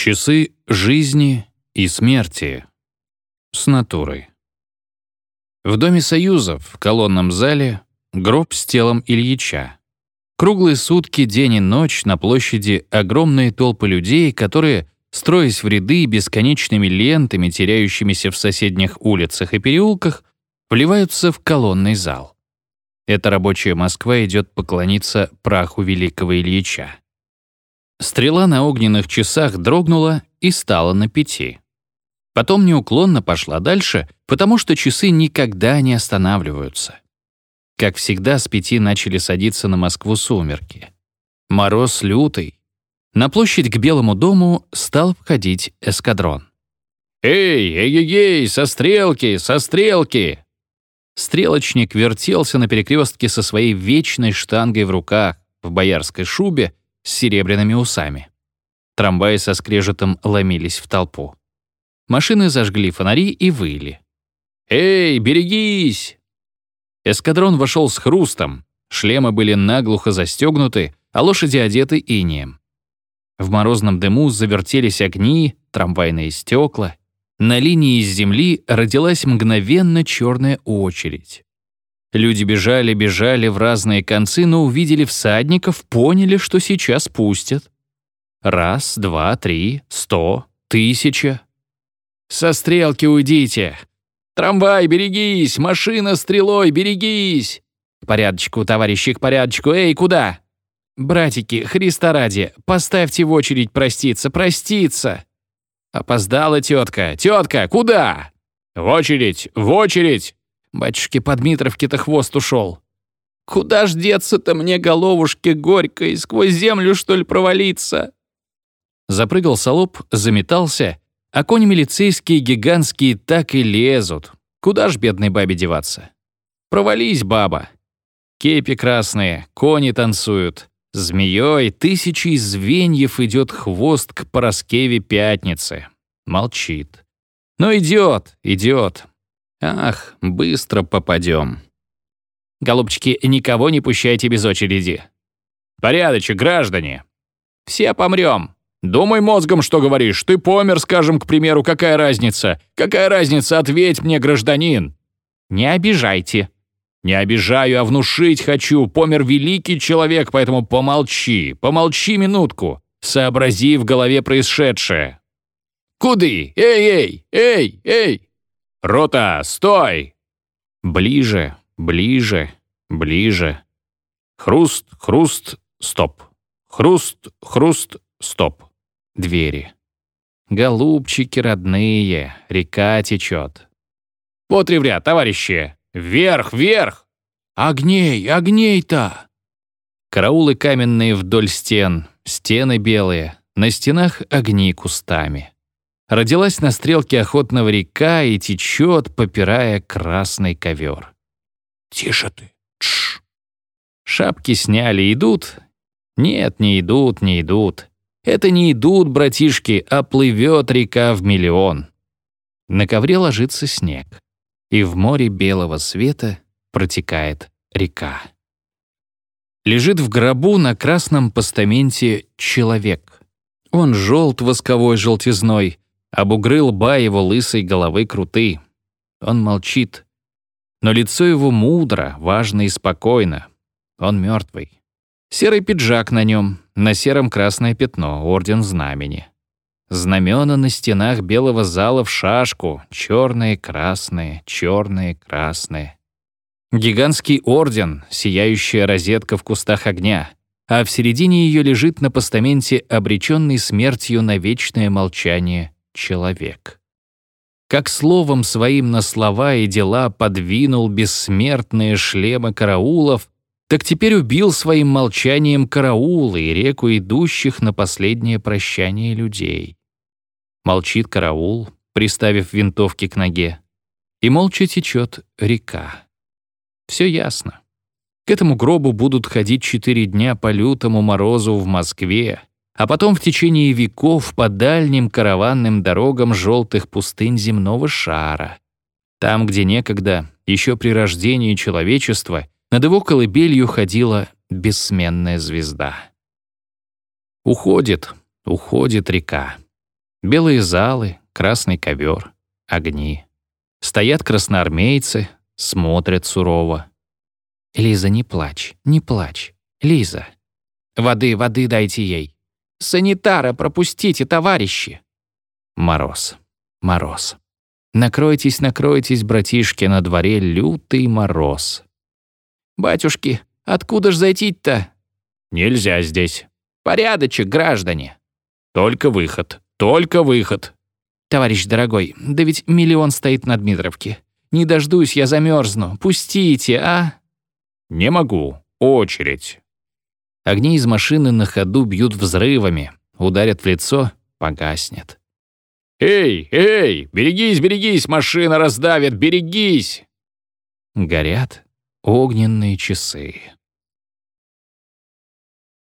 Часы жизни и смерти. С натурой. В Доме Союзов в колонном зале гроб с телом Ильича. Круглые сутки, день и ночь на площади огромные толпы людей, которые, строясь в ряды бесконечными лентами, теряющимися в соседних улицах и переулках, вливаются в колонный зал. Эта рабочая Москва идет поклониться праху великого Ильича. Стрела на огненных часах дрогнула и стала на пяти. Потом неуклонно пошла дальше, потому что часы никогда не останавливаются. Как всегда, с пяти начали садиться на Москву сумерки. Мороз лютый. На площадь к Белому дому стал входить эскадрон. «Эй, эй-ей-ей, со стрелки, со стрелки!» Стрелочник вертелся на перекрестке со своей вечной штангой в руках, в боярской шубе, с серебряными усами. Трамваи со скрежетом ломились в толпу. Машины зажгли фонари и выли. «Эй, берегись!» Эскадрон вошел с хрустом, шлемы были наглухо застегнуты, а лошади одеты инием. В морозном дыму завертелись огни, трамвайные стекла. На линии из земли родилась мгновенно черная очередь. Люди бежали, бежали в разные концы, но увидели всадников, поняли, что сейчас пустят. Раз, два, три, сто, тысяча. «Со стрелки уйдите! Трамвай, берегись! Машина стрелой, берегись!» «К порядочку, товарищи, к порядочку! Эй, куда?» «Братики, Христа ради, поставьте в очередь проститься, проститься!» «Опоздала тетка! Тетка, куда?» «В очередь, в очередь!» Батюшке по Дмитровке-то хвост ушел. Куда ж деться-то мне, головушке горькой, сквозь землю, что ли, провалиться? Запрыгал солоп, заметался, а кони милицейские гигантские так и лезут. Куда ж бедной бабе деваться? Провались, баба. Кепи красные, кони танцуют. Змеей тысячи звеньев идет хвост к Пороскеве Пятницы. Молчит. Но идет, идет. Ах, быстро попадем. Голубчики, никого не пущайте без очереди. Порядочек, граждане. Все помрем. Думай мозгом, что говоришь. Ты помер, скажем, к примеру, какая разница? Какая разница, ответь мне, гражданин. Не обижайте. Не обижаю, а внушить хочу. Помер великий человек, поэтому помолчи. Помолчи минутку. Сообрази в голове происшедшее. Куды? Эй, эй, эй, эй! «Рота, стой!» Ближе, ближе, ближе. Хруст, хруст, стоп. Хруст, хруст, стоп. Двери. Голубчики родные, река течет. Вот ревря, товарищи! Вверх, вверх! Огней, огней-то! Караулы каменные вдоль стен, стены белые, на стенах огни кустами родилась на стрелке охотного река и течет, попирая красный ковер. «Тише ты! Тш!» Шапки сняли, идут? Нет, не идут, не идут. Это не идут, братишки, а плывет река в миллион. На ковре ложится снег, и в море белого света протекает река. Лежит в гробу на красном постаменте человек. Он желт восковой желтизной, а бугры лба его лысой головы круты. Он молчит. Но лицо его мудро, важно и спокойно. Он мертвый. Серый пиджак на нем, на сером красное пятно, орден знамени. Знамена на стенах белого зала в шашку, черные, красные, черные, красные. Гигантский орден, сияющая розетка в кустах огня, а в середине ее лежит на постаменте обреченный смертью на вечное молчание человек. Как словом своим на слова и дела подвинул бессмертные шлемы караулов, так теперь убил своим молчанием караулы и реку идущих на последнее прощание людей. Молчит караул, приставив винтовки к ноге, и молча течет река. Все ясно. К этому гробу будут ходить четыре дня по лютому морозу в Москве, а потом в течение веков по дальним караванным дорогам желтых пустынь земного шара. Там, где некогда, еще при рождении человечества, над его колыбелью ходила бессменная звезда. Уходит, уходит река. Белые залы, красный ковер, огни. Стоят красноармейцы, смотрят сурово. «Лиза, не плачь, не плачь. Лиза. Воды, воды дайте ей. Санитара пропустите, товарищи!» Мороз, мороз. Накройтесь, накройтесь, братишки, на дворе лютый мороз. «Батюшки, откуда ж зайти-то?» «Нельзя здесь. Порядочек, граждане. Только выход, только выход». «Товарищ дорогой, да ведь миллион стоит на Дмитровке. Не дождусь, я замерзну. Пустите, а?» «Не могу. Очередь». Огни из машины на ходу бьют взрывами, ударят в лицо, погаснет. «Эй, эй, берегись, берегись, машина раздавит, берегись!» Горят огненные часы.